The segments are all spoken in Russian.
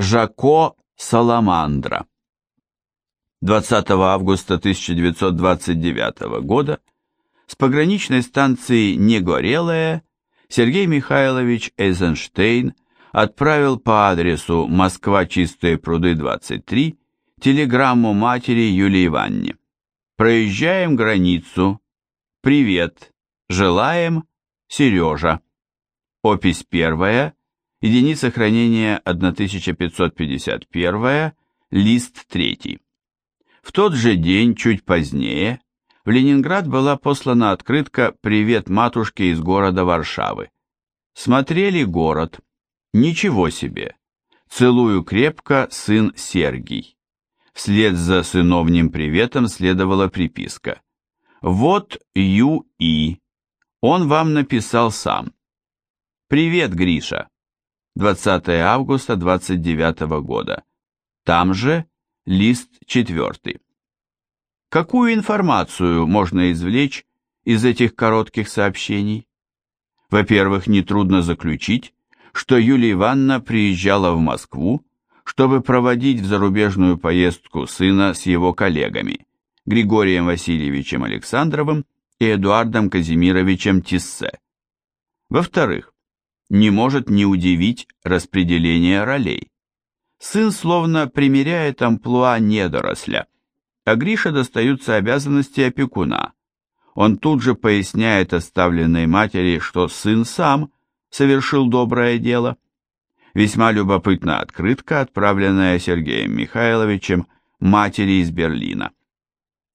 Жако Саламандра. 20 августа 1929 года с пограничной станции Негорелая Сергей Михайлович Эйзенштейн отправил по адресу Москва Чистые пруды 23 телеграмму матери Юлии Ивановне. Проезжаем границу. Привет. Желаем. Сережа. Опись первая. Единица хранения 1551. Лист третий. В тот же день, чуть позднее, в Ленинград была послана открытка «Привет матушке из города Варшавы». Смотрели город. Ничего себе. Целую крепко, сын Сергий. Вслед за сыновним приветом следовала приписка. Вот Ю.И. Он вам написал сам. Привет, Гриша. 20 августа 29 года. Там же лист четвертый. Какую информацию можно извлечь из этих коротких сообщений? Во-первых, нетрудно заключить, что Юлия Ивановна приезжала в Москву, чтобы проводить в зарубежную поездку сына с его коллегами, Григорием Васильевичем Александровым и Эдуардом Казимировичем Тиссе. Во-вторых, не может не удивить распределение ролей. Сын словно примеряет амплуа недоросля, а Грише достаются обязанности опекуна. Он тут же поясняет оставленной матери, что сын сам совершил доброе дело. Весьма любопытна открытка, отправленная Сергеем Михайловичем матери из Берлина.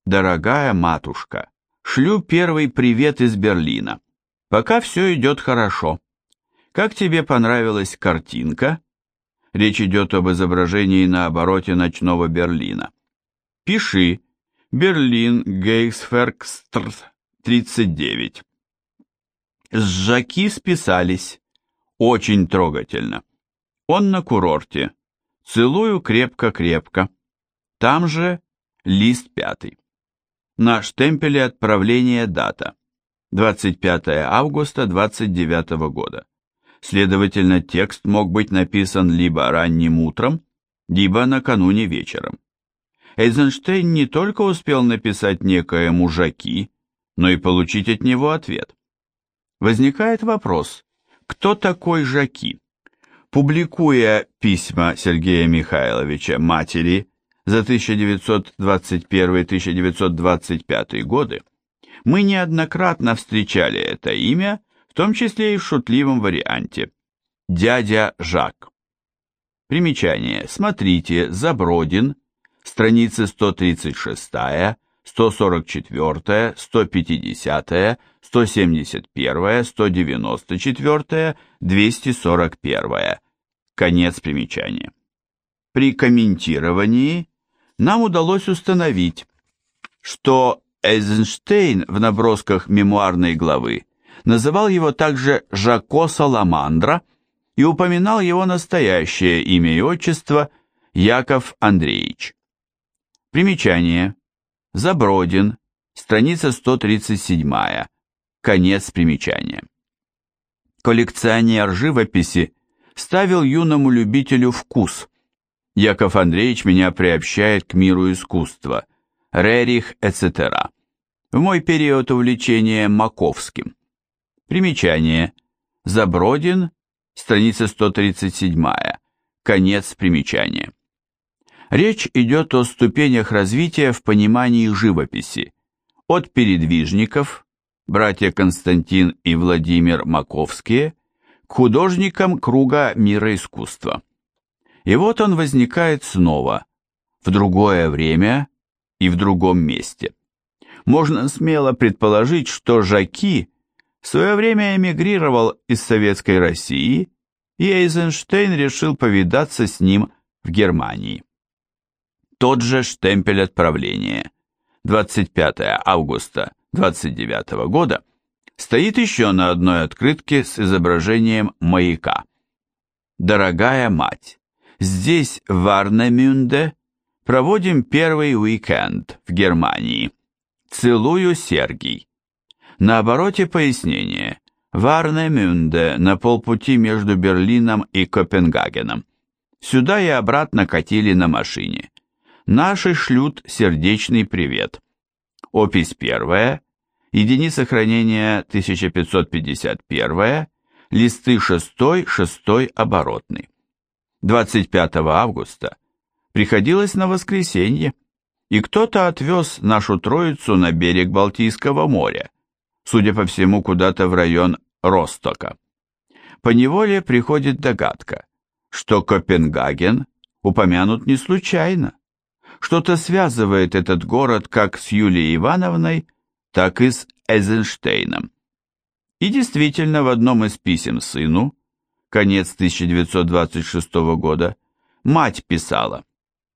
«Дорогая матушка, шлю первый привет из Берлина. Пока все идет хорошо. Как тебе понравилась картинка?» Речь идет об изображении на обороте ночного Берлина. Пиши. Берлин, Гейсферкстрт, 39. С Жаки списались. Очень трогательно. Он на курорте. Целую крепко-крепко. Там же лист пятый. На штемпеле отправления дата. 25 августа 29 года. Следовательно, текст мог быть написан либо ранним утром, либо накануне вечером. Эйзенштейн не только успел написать некое мужаки, но и получить от него ответ. Возникает вопрос, кто такой Жаки? Публикуя письма Сергея Михайловича матери за 1921-1925 годы, мы неоднократно встречали это имя в том числе и в шутливом варианте «Дядя Жак». Примечание. Смотрите «Забродин», страницы 136, 144, 150, 171, 194, 241. Конец примечания. При комментировании нам удалось установить, что Эйзенштейн в набросках мемуарной главы называл его также Жако Саламандра и упоминал его настоящее имя и отчество Яков Андреевич. Примечание. Забродин, страница 137, конец примечания. Коллекционер живописи ставил юному любителю вкус. Яков Андреевич меня приобщает к миру искусства. Рерих, etc. В мой период увлечения Маковским. Примечание. Забродин, страница 137, конец примечания. Речь идет о ступенях развития в понимании живописи, от передвижников, братья Константин и Владимир Маковские, к художникам круга мира искусства. И вот он возникает снова, в другое время и в другом месте. Можно смело предположить, что Жаки в свое время эмигрировал из Советской России, и Эйзенштейн решил повидаться с ним в Германии. Тот же штемпель отправления, 25 августа 29 года, стоит еще на одной открытке с изображением маяка. «Дорогая мать, здесь, в Варнемюнде, проводим первый уикенд в Германии. Целую, Сергий». На обороте пояснение. Варнемюнде на полпути между Берлином и Копенгагеном. Сюда и обратно катили на машине. Наши шлют сердечный привет. Опись первая, единица хранения 1551, листы 6, 6 оборотный. 25 августа приходилось на воскресенье, и кто-то отвез нашу троицу на берег Балтийского моря, судя по всему, куда-то в район Ростока. По неволе приходит догадка, что Копенгаген упомянут не случайно. Что-то связывает этот город как с Юлией Ивановной, так и с Эйзенштейном. И действительно, в одном из писем сыну, конец 1926 года, мать писала,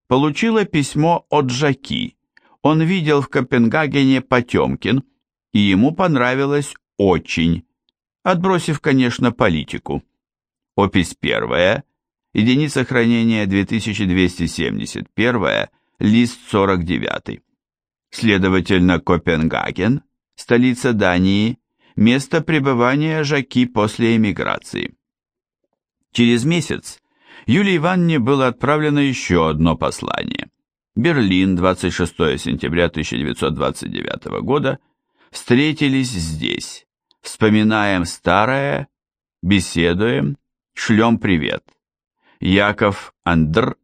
получила письмо от Жаки. Он видел в Копенгагене Потемкин, и ему понравилось очень, отбросив, конечно, политику. Опись первая, единица хранения 2271, лист 49. Следовательно, Копенгаген, столица Дании, место пребывания Жаки после эмиграции. Через месяц Юлии Ивановне было отправлено еще одно послание. Берлин, 26 сентября 1929 года. Встретились здесь. Вспоминаем старое, беседуем, шлем привет. Яков Андр.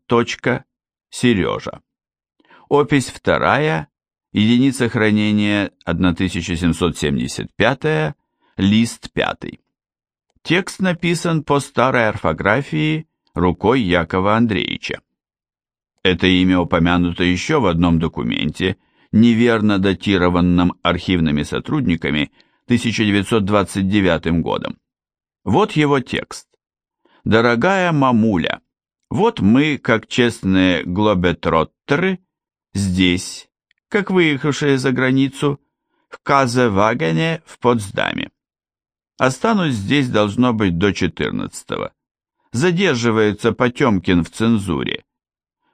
Сережа. Опись вторая, единица хранения 1775, лист пятый. Текст написан по старой орфографии рукой Якова Андреевича. Это имя упомянуто еще в одном документе, неверно датированном архивными сотрудниками 1929 годом. Вот его текст. «Дорогая мамуля, вот мы, как честные глобетроттеры, здесь, как выехавшие за границу, в Казевагене в Потсдаме. Останусь здесь должно быть до 14-го. Задерживается Потемкин в цензуре.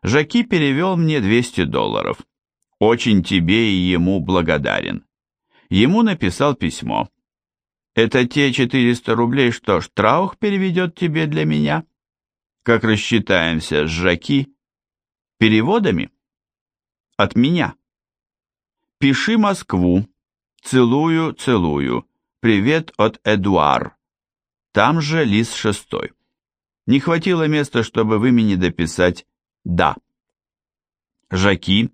Жаки перевел мне 200 долларов. Очень тебе и ему благодарен. Ему написал письмо. Это те 400 рублей, что Штраух переведет тебе для меня? Как рассчитаемся с Жаки? Переводами? От меня. Пиши Москву. Целую, целую. Привет от Эдуар. Там же лист шестой. Не хватило места, чтобы в имени дописать «да». Жаки,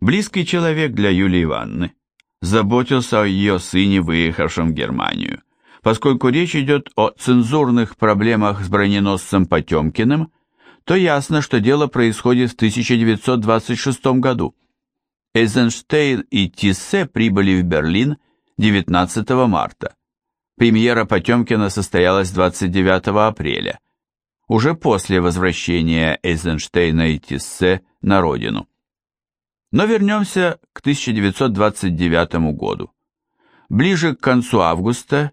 близкий человек для Юлии Ивановны, заботился о ее сыне, выехавшем в Германию. Поскольку речь идет о цензурных проблемах с броненосцем Потемкиным, то ясно, что дело происходит в 1926 году. Эйзенштейн и Тиссе прибыли в Берлин 19 марта. Премьера Потемкина состоялась 29 апреля, уже после возвращения Эйзенштейна и Тиссе на родину. Но вернемся к 1929 году. Ближе к концу августа,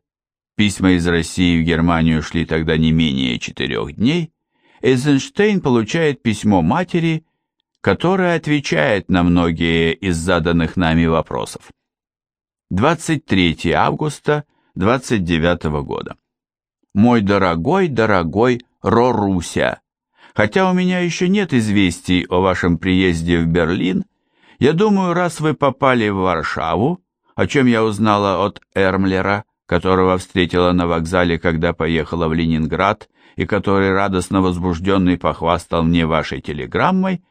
письма из России в Германию шли тогда не менее четырех дней, Эйзенштейн получает письмо матери, которое отвечает на многие из заданных нами вопросов. 23 августа 29 года. Мой дорогой, дорогой Роруся, хотя у меня еще нет известий о вашем приезде в Берлин, я думаю, раз вы попали в Варшаву, о чем я узнала от Эрмлера, которого встретила на вокзале, когда поехала в Ленинград, и который радостно возбужденный похвастал мне вашей телеграммой,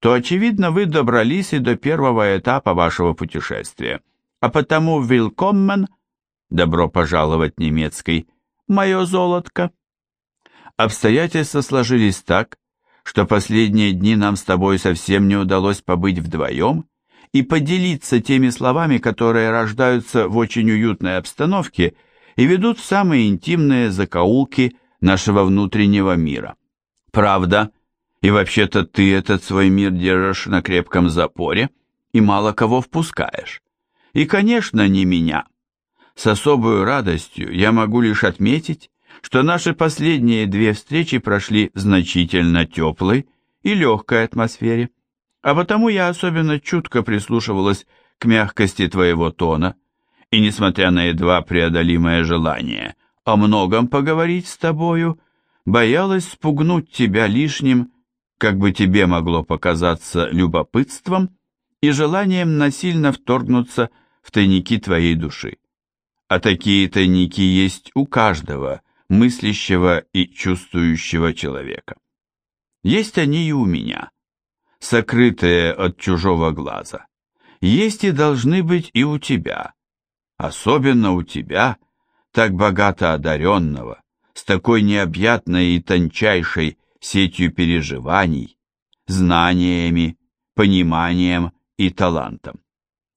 то, очевидно, вы добрались и до первого этапа вашего путешествия. А потому «Willkommen» — «Добро пожаловать» немецкий, «Мое золотко». Обстоятельства сложились так, что последние дни нам с тобой совсем не удалось побыть вдвоем и поделиться теми словами, которые рождаются в очень уютной обстановке и ведут в самые интимные закоулки нашего внутреннего мира. Правда, и вообще-то ты этот свой мир держишь на крепком запоре и мало кого впускаешь. И, конечно, не меня. С особой радостью я могу лишь отметить, что наши последние две встречи прошли в значительно теплой и легкой атмосфере, а потому я особенно чутко прислушивалась к мягкости твоего тона, и, несмотря на едва преодолимое желание о многом поговорить с тобою, боялась спугнуть тебя лишним, как бы тебе могло показаться любопытством и желанием насильно вторгнуться в тайники твоей души. А такие тайники есть у каждого мыслящего и чувствующего человека. Есть они и у меня, сокрытые от чужого глаза. Есть и должны быть и у тебя, особенно у тебя, так богато одаренного, с такой необъятной и тончайшей сетью переживаний, знаниями, пониманием и талантом.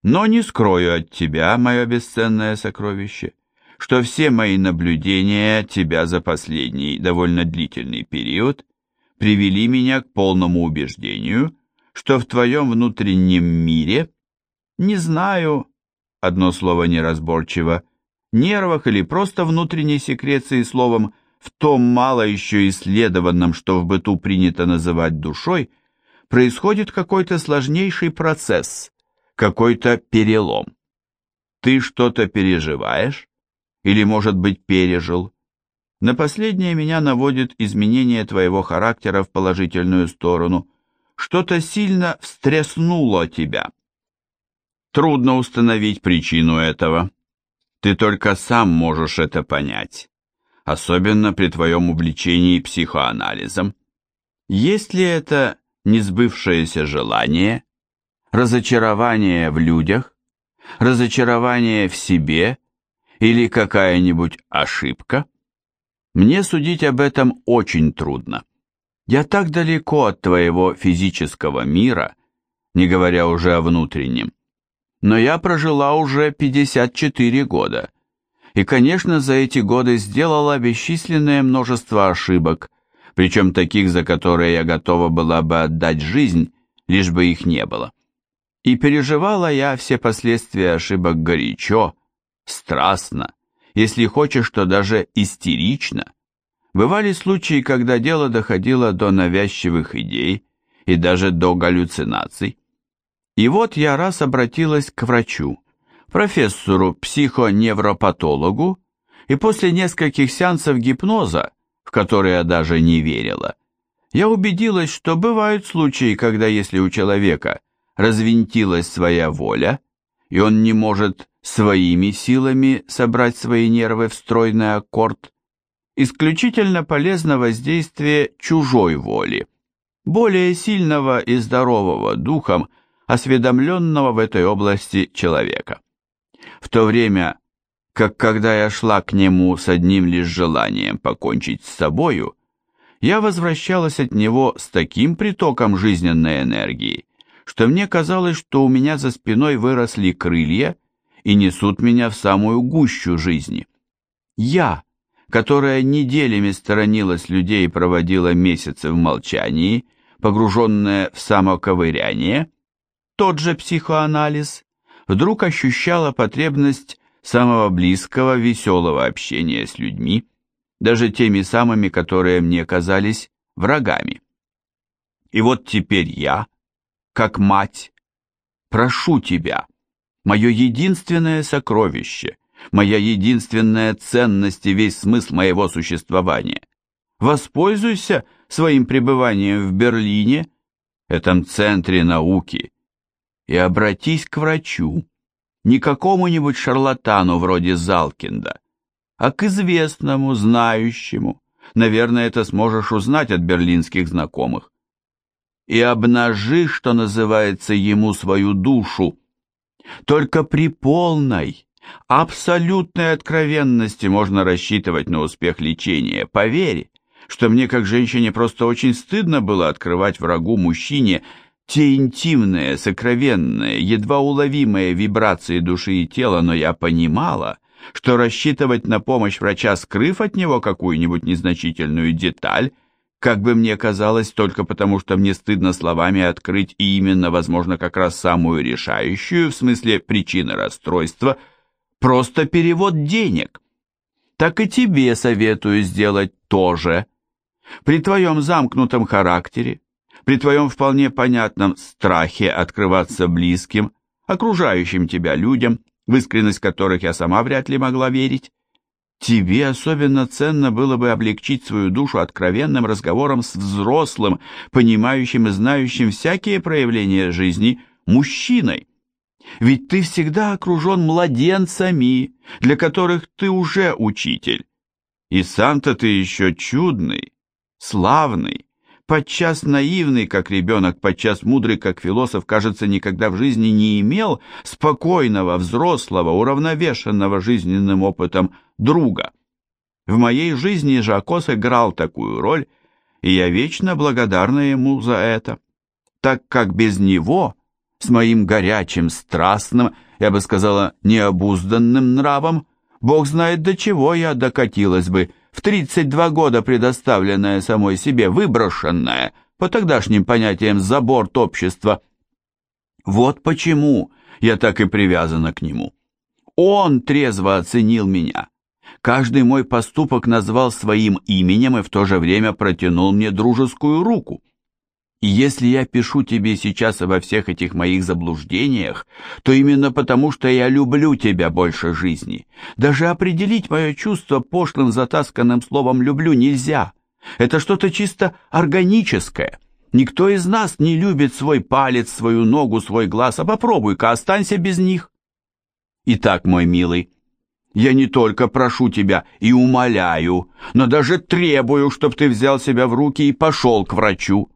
Но не скрою от тебя, мое бесценное сокровище, что все мои наблюдения тебя за последний довольно длительный период привели меня к полному убеждению, что в твоем внутреннем мире, не знаю, одно слово неразборчиво, нервах или просто внутренней секреции словом, в том мало еще исследованном, что в быту принято называть душой, происходит какой-то сложнейший процесс, какой-то перелом. Ты что-то переживаешь? Или, может быть, пережил? На последнее меня наводит изменение твоего характера в положительную сторону. Что-то сильно встряснуло тебя. Трудно установить причину этого. Ты только сам можешь это понять, особенно при твоем увлечении психоанализом. Есть ли это несбывшееся желание, разочарование в людях, разочарование в себе или какая-нибудь ошибка? Мне судить об этом очень трудно. Я так далеко от твоего физического мира, не говоря уже о внутреннем. Но я прожила уже 54 года, и, конечно, за эти годы сделала бесчисленное множество ошибок, причем таких, за которые я готова была бы отдать жизнь, лишь бы их не было. И переживала я все последствия ошибок горячо, страстно, если хочешь, то даже истерично. Бывали случаи, когда дело доходило до навязчивых идей и даже до галлюцинаций. И вот я раз обратилась к врачу, профессору-психоневропатологу, и после нескольких сеансов гипноза, в которые я даже не верила, я убедилась, что бывают случаи, когда если у человека развинтилась своя воля, и он не может своими силами собрать свои нервы в стройный аккорд, исключительно полезно воздействие чужой воли, более сильного и здорового духом, осведомленного в этой области человека. В то время, как когда я шла к нему с одним лишь желанием покончить с собою, я возвращалась от него с таким притоком жизненной энергии, что мне казалось, что у меня за спиной выросли крылья и несут меня в самую гущу жизни. Я, которая неделями сторонилась людей и проводила месяцы в молчании, погруженная в самоковыряние, тот же психоанализ, вдруг ощущала потребность самого близкого, веселого общения с людьми, даже теми самыми, которые мне казались врагами. И вот теперь я, как мать, прошу тебя, мое единственное сокровище, моя единственная ценность и весь смысл моего существования. Воспользуйся своим пребыванием в Берлине, этом центре науки, и обратись к врачу, не какому-нибудь шарлатану вроде Залкинда, а к известному, знающему, наверное, это сможешь узнать от берлинских знакомых, и обнажи, что называется, ему свою душу, только при полной, абсолютной откровенности можно рассчитывать на успех лечения. Поверь, что мне как женщине просто очень стыдно было открывать врагу мужчине те интимные, сокровенные, едва уловимые вибрации души и тела, но я понимала, что рассчитывать на помощь врача, скрыв от него какую-нибудь незначительную деталь, как бы мне казалось, только потому что мне стыдно словами открыть и именно, возможно, как раз самую решающую, в смысле причины расстройства, просто перевод денег. Так и тебе советую сделать то же. При твоем замкнутом характере, при твоем вполне понятном страхе открываться близким, окружающим тебя людям, в искренность которых я сама вряд ли могла верить, Тебе особенно ценно было бы облегчить свою душу откровенным разговором с взрослым, понимающим и знающим всякие проявления жизни мужчиной. Ведь ты всегда окружен младенцами, для которых ты уже учитель. И сам-то ты еще чудный, славный, подчас наивный, как ребенок, подчас мудрый, как философ, кажется, никогда в жизни не имел спокойного, взрослого, уравновешенного жизненным опытом друга. В моей жизни Жакос играл такую роль, и я вечно благодарна ему за это, так как без него, с моим горячим, страстным, я бы сказала, необузданным нравом, Бог знает, до чего я докатилась бы, в 32 года предоставленная самой себе, выброшенная, по тогдашним понятиям, за борт общества. Вот почему я так и привязана к нему. Он трезво оценил меня. Каждый мой поступок назвал своим именем и в то же время протянул мне дружескую руку. И если я пишу тебе сейчас обо всех этих моих заблуждениях, то именно потому, что я люблю тебя больше жизни. Даже определить мое чувство пошлым затасканным словом «люблю» нельзя. Это что-то чисто органическое. Никто из нас не любит свой палец, свою ногу, свой глаз, а попробуй-ка, останься без них. Итак, мой милый, я не только прошу тебя и умоляю, но даже требую, чтобы ты взял себя в руки и пошел к врачу.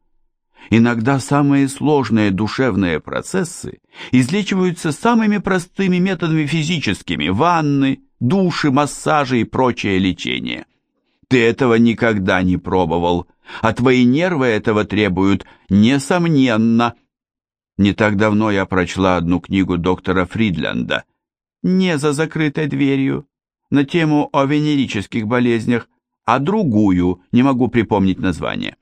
Иногда самые сложные душевные процессы излечиваются самыми простыми методами физическими – ванны, души, массажи и прочее лечение. Ты этого никогда не пробовал, а твои нервы этого требуют, несомненно. Не так давно я прочла одну книгу доктора Фридленда, не за закрытой дверью, на тему о венерических болезнях, а другую, не могу припомнить название.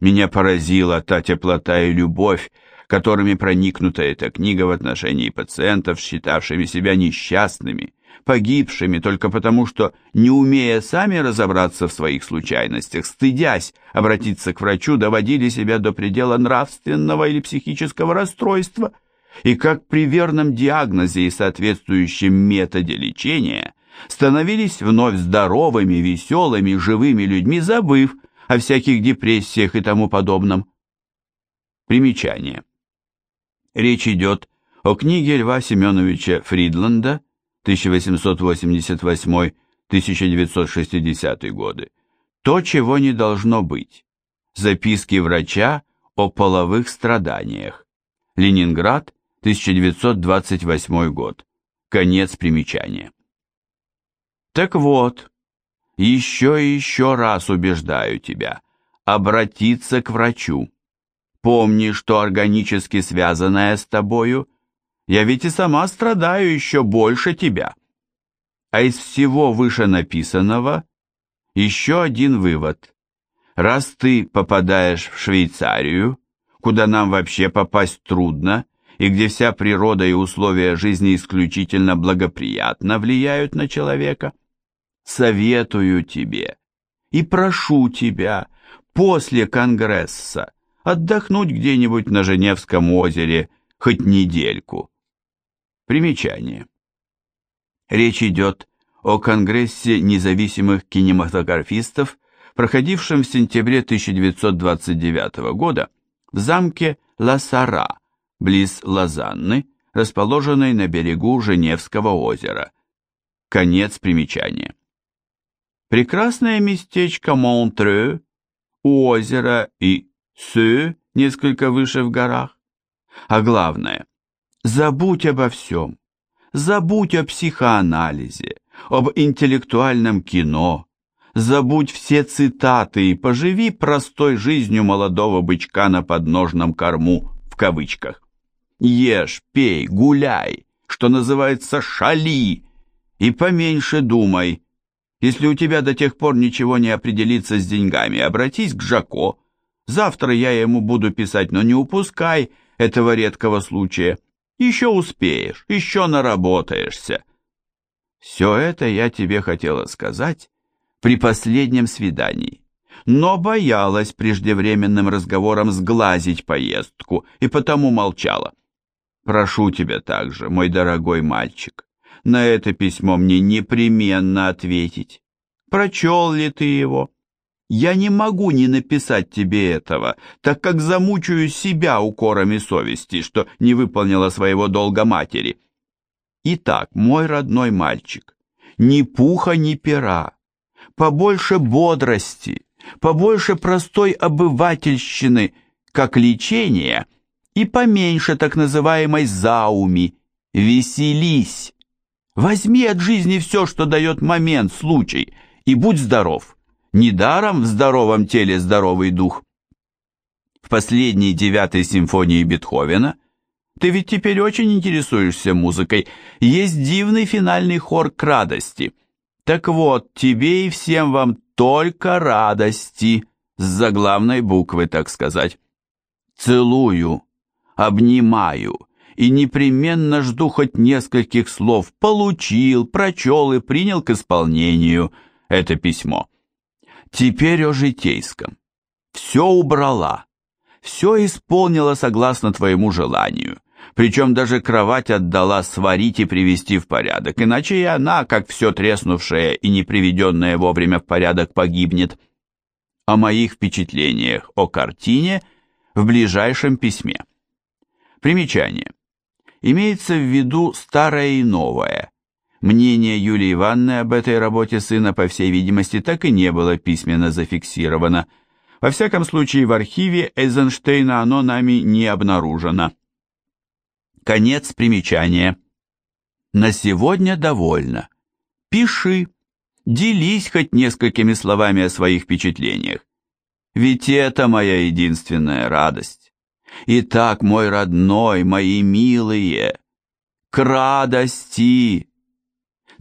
Меня поразила та теплота и любовь, которыми проникнута эта книга в отношении пациентов, считавшими себя несчастными, погибшими только потому, что, не умея сами разобраться в своих случайностях, стыдясь обратиться к врачу, доводили себя до предела нравственного или психического расстройства, и как при верном диагнозе и соответствующем методе лечения становились вновь здоровыми, веселыми, живыми людьми, забыв, о всяких депрессиях и тому подобном. Примечание. Речь идет о книге Льва Семеновича Фридланда 1888-1960 годы «То, чего не должно быть. Записки врача о половых страданиях. Ленинград, 1928 год. Конец примечания». Так вот, еще и еще раз убеждаю тебя, обратиться к врачу. Помни, что органически связанная с тобою, я ведь и сама страдаю еще больше тебя. А из всего вышенаписанного еще один вывод. Раз ты попадаешь в Швейцарию, куда нам вообще попасть трудно, и где вся природа и условия жизни исключительно благоприятно влияют на человека, советую тебе и прошу тебя после Конгресса отдохнуть где-нибудь на Женевском озере хоть недельку. Примечание. Речь идет о Конгрессе независимых кинематографистов, проходившем в сентябре 1929 года в замке Ла-Сара, близ Лозанны, расположенной на берегу Женевского озера. Конец примечания. Прекрасное местечко Монтрeux у озера и Сю, несколько выше в горах. А главное, забудь обо всем. Забудь о психоанализе, об интеллектуальном кино. Забудь все цитаты и поживи простой жизнью молодого бычка на подножном корму, в кавычках. Ешь, пей, гуляй, что называется шали, и поменьше думай, если у тебя до тех пор ничего не определится с деньгами, обратись к Жако. Завтра я ему буду писать, но не упускай этого редкого случая. Еще успеешь, еще наработаешься. Все это я тебе хотела сказать при последнем свидании, но боялась преждевременным разговором сглазить поездку и потому молчала. Прошу тебя также, мой дорогой мальчик, на это письмо мне непременно ответить. Прочел ли ты его? Я не могу не написать тебе этого, так как замучаю себя укорами совести, что не выполнила своего долга матери. Итак, мой родной мальчик, ни пуха, ни пера, побольше бодрости, побольше простой обывательщины, как лечение, и поменьше так называемой зауми, веселись. Возьми от жизни все, что дает момент, случай, и будь здоров. Недаром в здоровом теле здоровый дух. В последней девятой симфонии Бетховена ты ведь теперь очень интересуешься музыкой. Есть дивный финальный хор к радости. Так вот, тебе и всем вам только радости, с заглавной буквы, так сказать. Целую, обнимаю и непременно жду хоть нескольких слов. Получил, прочел и принял к исполнению это письмо. Теперь о житейском. Все убрала, все исполнила согласно твоему желанию, причем даже кровать отдала сварить и привести в порядок, иначе и она, как все треснувшее и не приведенное вовремя в порядок, погибнет. О моих впечатлениях о картине в ближайшем письме. Примечание. Имеется в виду старое и новое, Мнение Юлии Ивановны об этой работе сына, по всей видимости, так и не было письменно зафиксировано. Во всяком случае, в архиве Эйзенштейна оно нами не обнаружено. Конец примечания. На сегодня довольно. Пиши, делись хоть несколькими словами о своих впечатлениях. Ведь это моя единственная радость. Итак, мой родной, мои милые, к радости!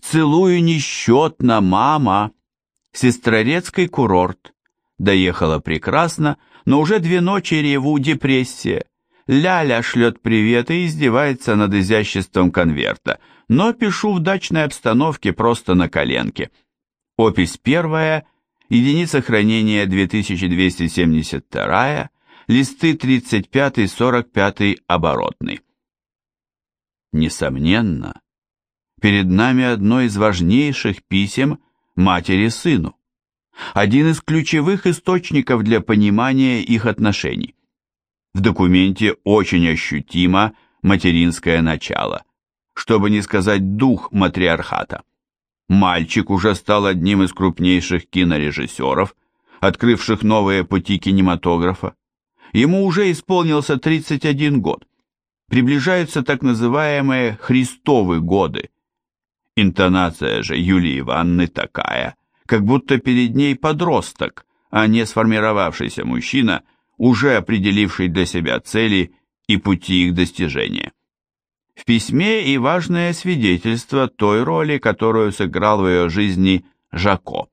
Целую несчетно, мама. Сестрорецкий курорт. Доехала прекрасно, но уже две ночи реву депрессия. Ляля шлет привет и издевается над изяществом конверта, но пишу в дачной обстановке просто на коленке. Опись первая, единица хранения 2272, листы 35-45 оборотный. Несомненно, перед нами одно из важнейших писем матери сыну, один из ключевых источников для понимания их отношений. В документе очень ощутимо материнское начало, чтобы не сказать дух матриархата. Мальчик уже стал одним из крупнейших кинорежиссеров, открывших новые пути кинематографа. Ему уже исполнился 31 год. Приближаются так называемые «христовы годы», Интонация же Юлии Ивановны такая, как будто перед ней подросток, а не сформировавшийся мужчина, уже определивший для себя цели и пути их достижения. В письме и важное свидетельство той роли, которую сыграл в ее жизни Жако.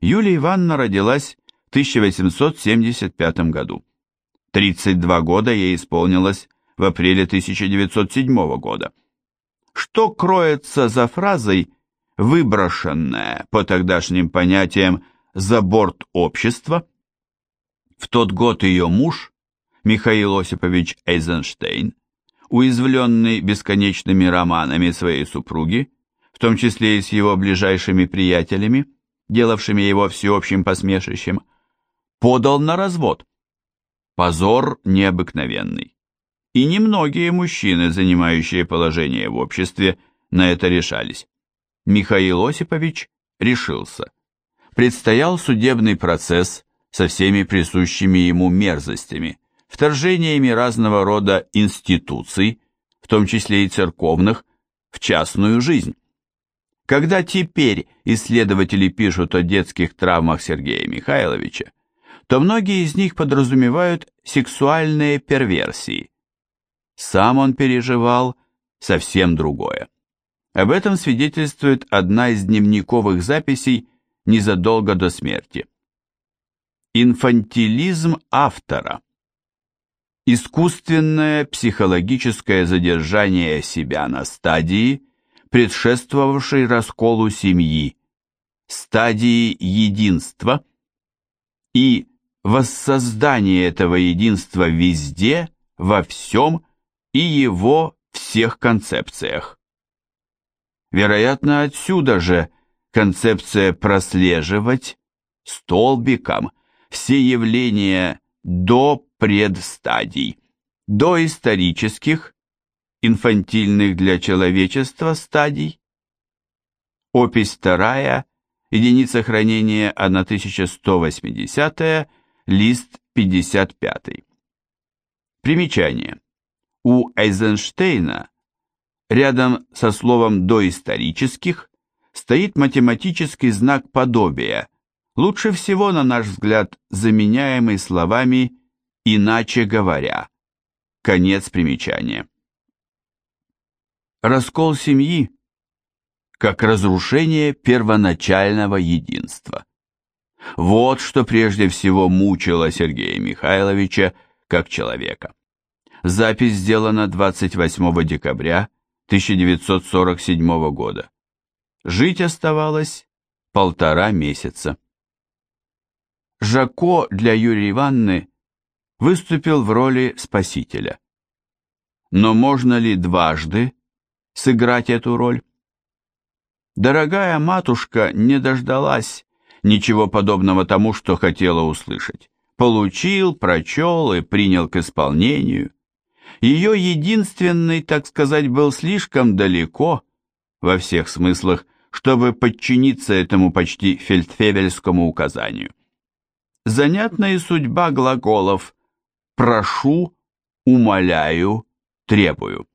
Юлия Ивановна родилась в 1875 году. 32 года ей исполнилось в апреле 1907 года что кроется за фразой «выброшенная» по тогдашним понятиям «за борт общества». В тот год ее муж, Михаил Осипович Эйзенштейн, уязвленный бесконечными романами своей супруги, в том числе и с его ближайшими приятелями, делавшими его всеобщим посмешищем, подал на развод. Позор необыкновенный и немногие мужчины, занимающие положение в обществе, на это решались. Михаил Осипович решился. Предстоял судебный процесс со всеми присущими ему мерзостями, вторжениями разного рода институций, в том числе и церковных, в частную жизнь. Когда теперь исследователи пишут о детских травмах Сергея Михайловича, то многие из них подразумевают сексуальные перверсии, сам он переживал совсем другое. Об этом свидетельствует одна из дневниковых записей незадолго до смерти. Инфантилизм автора. Искусственное психологическое задержание себя на стадии, предшествовавшей расколу семьи, стадии единства и воссоздание этого единства везде, во всем и его всех концепциях. Вероятно, отсюда же концепция прослеживать столбиком все явления до предстадий, до исторических, инфантильных для человечества стадий. Опись вторая, единица хранения 1180, лист 55. Примечание. У Эйзенштейна рядом со словом «доисторических» стоит математический знак подобия, лучше всего, на наш взгляд, заменяемый словами «иначе говоря». Конец примечания. Раскол семьи как разрушение первоначального единства. Вот что прежде всего мучило Сергея Михайловича как человека. Запись сделана 28 декабря 1947 года. Жить оставалось полтора месяца. Жако для Юрия Ивановны выступил в роли спасителя. Но можно ли дважды сыграть эту роль? Дорогая матушка не дождалась ничего подобного тому, что хотела услышать. Получил, прочел и принял к исполнению. Ее единственный, так сказать, был слишком далеко, во всех смыслах, чтобы подчиниться этому почти фельдфебельскому указанию. Занятная судьба глаголов «прошу», «умоляю», «требую».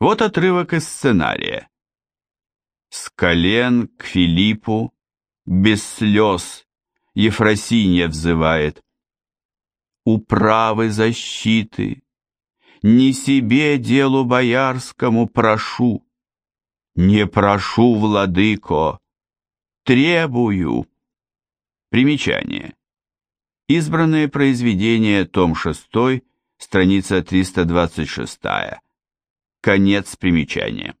Вот отрывок из сценария. С колен к Филиппу, без слез, Ефросинья взывает. Управы защиты, не себе делу боярскому прошу, не прошу, владыко, требую. Примечание. Избранные произведения, том 6, страница 326. Конец примечания.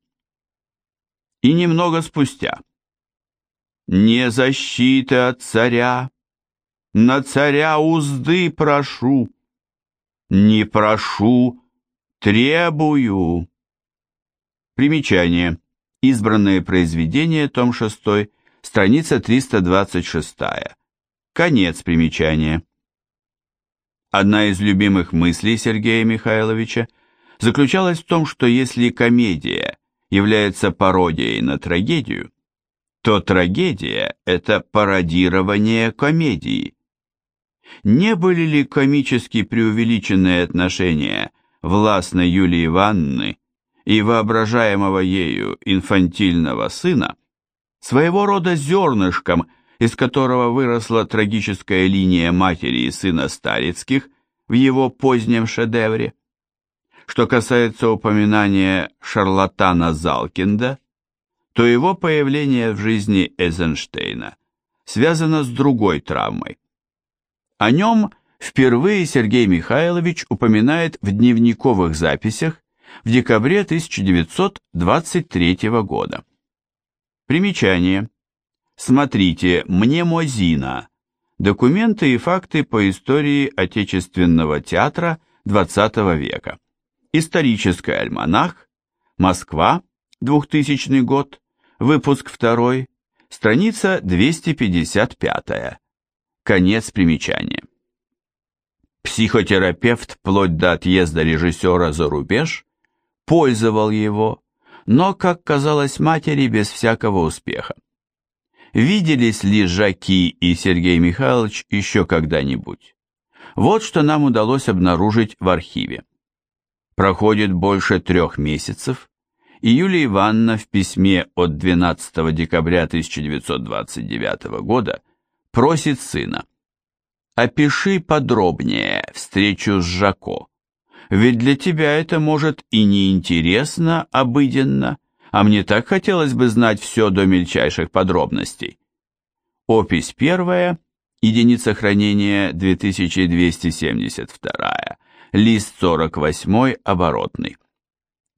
И немного спустя. Не защиты от царя, на царя узды прошу, не прошу, требую. Примечание. Избранные произведения, том 6, страница 326. Конец примечания. Одна из любимых мыслей Сергея Михайловича заключалась в том, что если комедия является пародией на трагедию, то трагедия – это пародирование комедии. Не были ли комически преувеличенные отношения властной Юлии Ивановны и воображаемого ею инфантильного сына своего рода зернышком, из которого выросла трагическая линия матери и сына Старицких в его позднем шедевре? Что касается упоминания шарлатана Залкинда, то его появление в жизни Эйзенштейна связано с другой травмой. О нем впервые Сергей Михайлович упоминает в дневниковых записях в декабре 1923 года. Примечание. Смотрите «Мнемозина. Документы и факты по истории отечественного театра XX века». Исторический альманах. Москва. 2000 год. Выпуск 2. Страница 255. Конец примечания. Психотерапевт вплоть до отъезда режиссера за рубеж пользовал его, но, как казалось матери, без всякого успеха. Виделись ли Жаки и Сергей Михайлович еще когда-нибудь? Вот что нам удалось обнаружить в архиве. Проходит больше трех месяцев, и Юлия Ивановна в письме от 12 декабря 1929 года просит сына «Опиши подробнее встречу с Жако, ведь для тебя это может и не интересно обыденно, а мне так хотелось бы знать все до мельчайших подробностей». Опись первая, единица хранения 2272, лист 48, оборотный.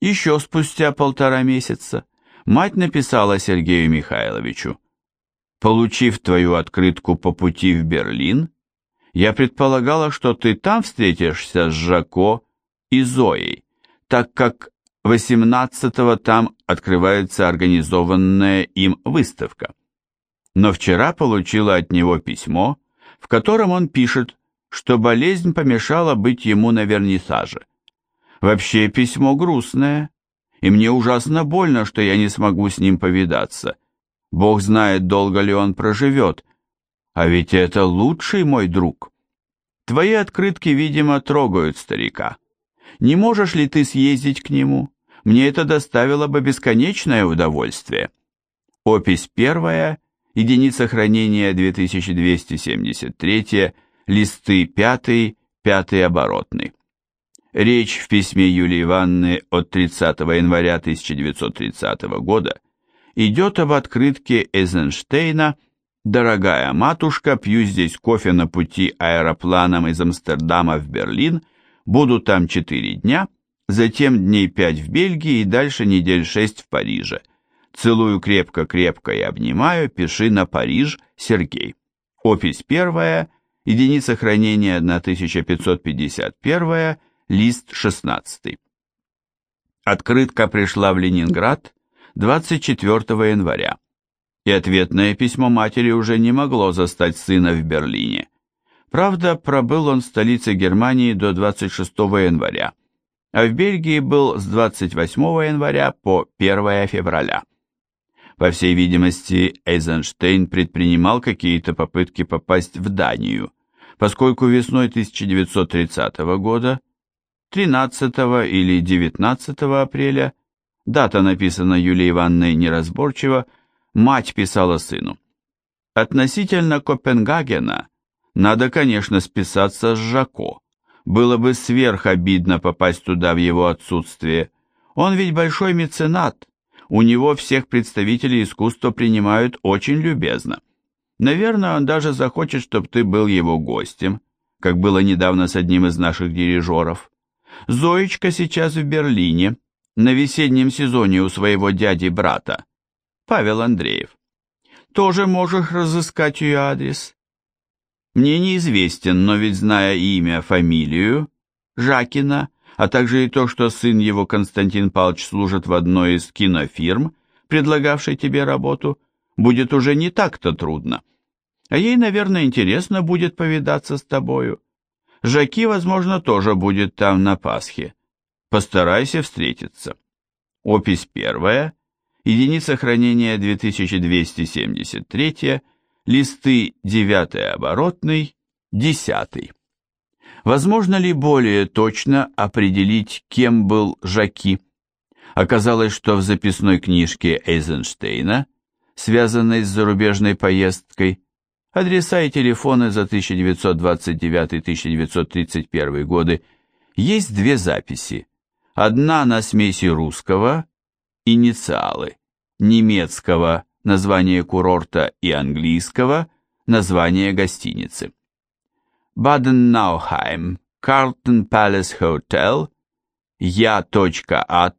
Еще спустя полтора месяца мать написала Сергею Михайловичу, «Получив твою открытку по пути в Берлин, я предполагала, что ты там встретишься с Жако и Зоей, так как 18-го там открывается организованная им выставка. Но вчера получила от него письмо, в котором он пишет, что болезнь помешала быть ему на вернисаже. Вообще письмо грустное, и мне ужасно больно, что я не смогу с ним повидаться. Бог знает, долго ли он проживет, а ведь это лучший мой друг. Твои открытки, видимо, трогают старика. Не можешь ли ты съездить к нему? Мне это доставило бы бесконечное удовольствие. Опись первая, единица хранения 2273, листы пятый, пятый оборотный. Речь в письме Юлии Ивановны от 30 января 1930 года идет об открытке Эйзенштейна «Дорогая матушка, пью здесь кофе на пути аэропланом из Амстердама в Берлин, буду там четыре дня, затем дней пять в Бельгии и дальше недель шесть в Париже. Целую крепко-крепко и обнимаю, пиши на Париж, Сергей». Опись первая, единица хранения 1551, лист 16. Открытка пришла в Ленинград 24 января, и ответное письмо матери уже не могло застать сына в Берлине. Правда, пробыл он в столице Германии до 26 января, а в Бельгии был с 28 января по 1 февраля. По всей видимости, Эйзенштейн предпринимал какие-то попытки попасть в Данию, поскольку весной 1930 года, 13 или 19 апреля, дата написана Юлией Ивановной неразборчиво, мать писала сыну. Относительно Копенгагена надо, конечно, списаться с Жако. Было бы сверх обидно попасть туда в его отсутствие. Он ведь большой меценат, у него всех представителей искусства принимают очень любезно. Наверное, он даже захочет, чтобы ты был его гостем, как было недавно с одним из наших дирижеров. Зоечка сейчас в Берлине, на весеннем сезоне у своего дяди-брата, Павел Андреев. Тоже можешь разыскать ее адрес. Мне неизвестен, но ведь зная имя, фамилию, Жакина, а также и то, что сын его Константин Павлович служит в одной из кинофирм, предлагавшей тебе работу, будет уже не так-то трудно. А ей, наверное, интересно будет повидаться с тобою. Жаки, возможно, тоже будет там на Пасхе. Постарайся встретиться. Опись первая, единица хранения 2273, листы 9 оборотный, 10. Возможно ли более точно определить, кем был Жаки? Оказалось, что в записной книжке Эйзенштейна, связанной с зарубежной поездкой, адреса и телефоны за 1929-1931 годы, есть две записи. Одна на смеси русского, инициалы, немецкого, название курорта и английского, название гостиницы. Баден-Наухайм, Carlton Palace Hotel, Я.А.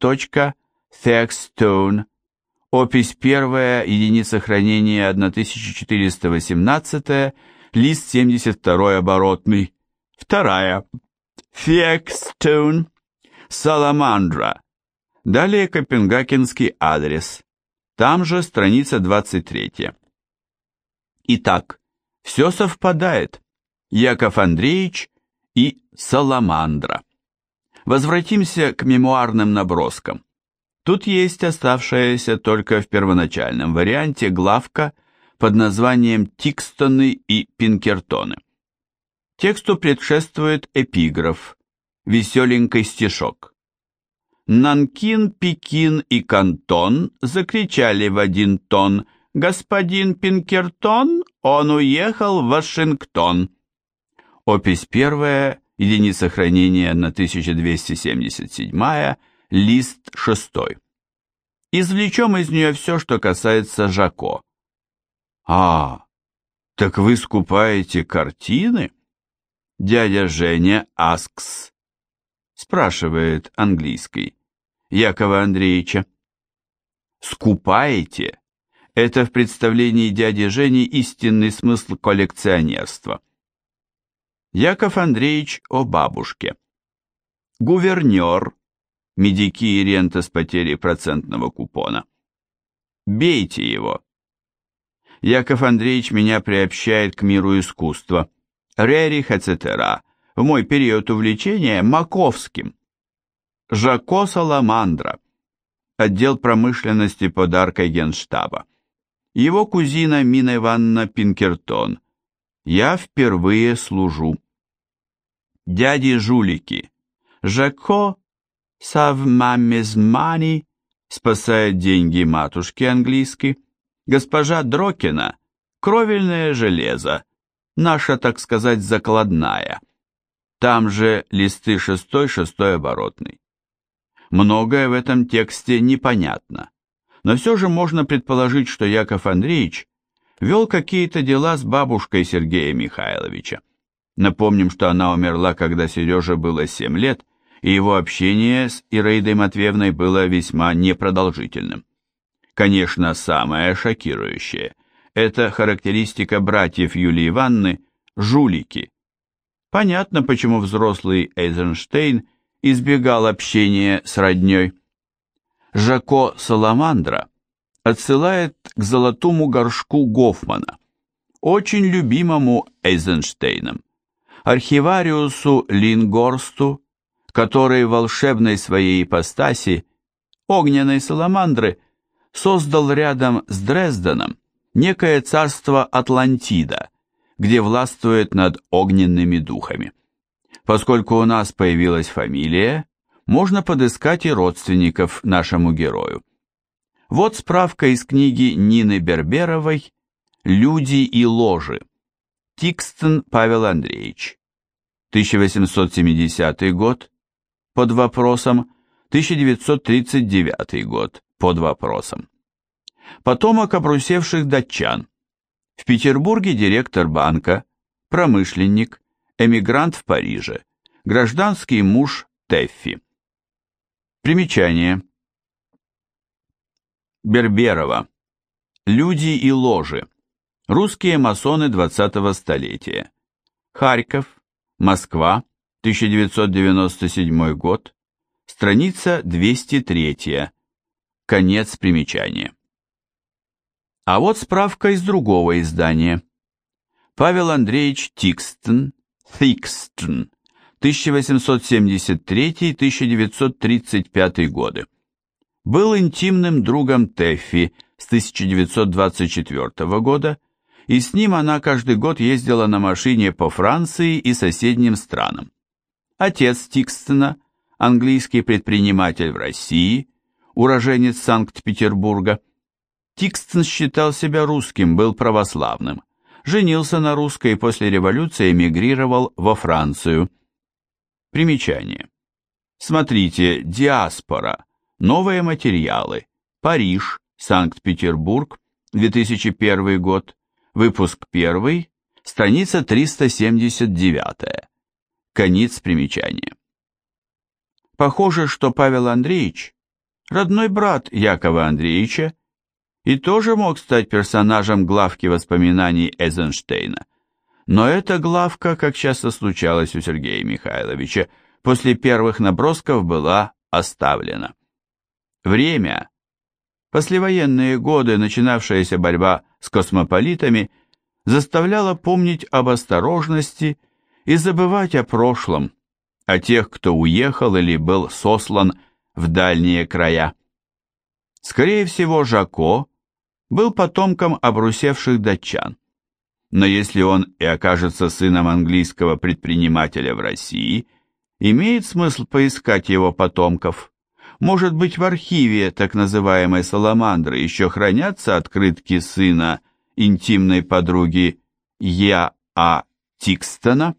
Thexstone, опись первая, единица хранения 1418, лист 72 оборотный, вторая, Thexstone, Саламандра, далее Копенгагенский адрес, там же страница 23. Итак, все совпадает. Яков Андреевич и Саламандра. Возвратимся к мемуарным наброскам. Тут есть оставшаяся только в первоначальном варианте главка под названием «Тикстоны и Пинкертоны». Тексту предшествует эпиграф, веселенький стишок. Нанкин, Пекин и Кантон закричали в один тон «Господин Пинкертон, он уехал в Вашингтон». Опись первая, единица хранения на 1277, лист шестой. Извлечем из нее все, что касается Жако. А, так вы скупаете картины? Дядя Женя Аскс спрашивает английский Якова Андреевича. Скупаете? Это в представлении дяди Жени истинный смысл коллекционерства. Яков Андреевич о бабушке. Гувернер, медики и рента с потерей процентного купона. Бейте его. Яков Андреевич меня приобщает к миру искусства. Рерих, etc. В мой период увлечения Маковским. Жако Саламандра. Отдел промышленности подарка Генштаба. Его кузина Мина Ивановна Пинкертон. Я впервые служу. Дяди-жулики. Жако Савмамезмани спасает деньги матушки английской. Госпожа Дрокина – кровельное железо, наша, так сказать, закладная. Там же листы шестой, шестой оборотный. Многое в этом тексте непонятно, но все же можно предположить, что Яков Андреевич вел какие-то дела с бабушкой Сергея Михайловича. Напомним, что она умерла, когда Сереже было 7 лет, и его общение с Ираидой Матвеевной было весьма непродолжительным. Конечно, самое шокирующее – это характеристика братьев Юлии Ивановны – жулики. Понятно, почему взрослый Эйзенштейн избегал общения с родней. Жако Саламандра отсылает к золотому горшку Гофмана, очень любимому Эйзенштейном, архивариусу Лингорсту, который волшебной своей ипостаси, огненной саламандры, создал рядом с Дрезденом некое царство Атлантида, где властвует над огненными духами. Поскольку у нас появилась фамилия, можно подыскать и родственников нашему герою. Вот справка из книги Нины Берберовой «Люди и ложи». Тикстон Павел Андреевич. 1870 год. Под вопросом. 1939 год под вопросом. Потомок обрусевших датчан. В Петербурге директор банка, промышленник, эмигрант в Париже, гражданский муж Теффи. Примечание. Берберова. Люди и ложи. Русские масоны 20-го столетия. Харьков, Москва, 1997 год. Страница 203. Конец примечания. А вот справка из другого издания. Павел Андреевич Тикстон, Тикстон, 1873-1935 годы. Был интимным другом Тэффи с 1924 года, и с ним она каждый год ездила на машине по Франции и соседним странам. Отец Тикстона, английский предприниматель в России, уроженец Санкт-Петербурга. Тикстон считал себя русским, был православным. Женился на русской и после революции эмигрировал во Францию. Примечание. Смотрите «Диаспора», «Новые материалы», «Париж», «Санкт-Петербург», 2001 год, выпуск 1, страница 379. Конец примечания. Похоже, что Павел Андреевич родной брат Якова Андреевича, и тоже мог стать персонажем главки воспоминаний Эйзенштейна. Но эта главка, как часто случалось у Сергея Михайловича, после первых набросков была оставлена. Время, послевоенные годы, начинавшаяся борьба с космополитами, заставляла помнить об осторожности и забывать о прошлом, о тех, кто уехал или был сослан в дальние края. Скорее всего, Жако был потомком обрусевших датчан. Но если он и окажется сыном английского предпринимателя в России, имеет смысл поискать его потомков. Может быть, в архиве так называемой «Саламандры» еще хранятся открытки сына интимной подруги Я. А. Тикстона?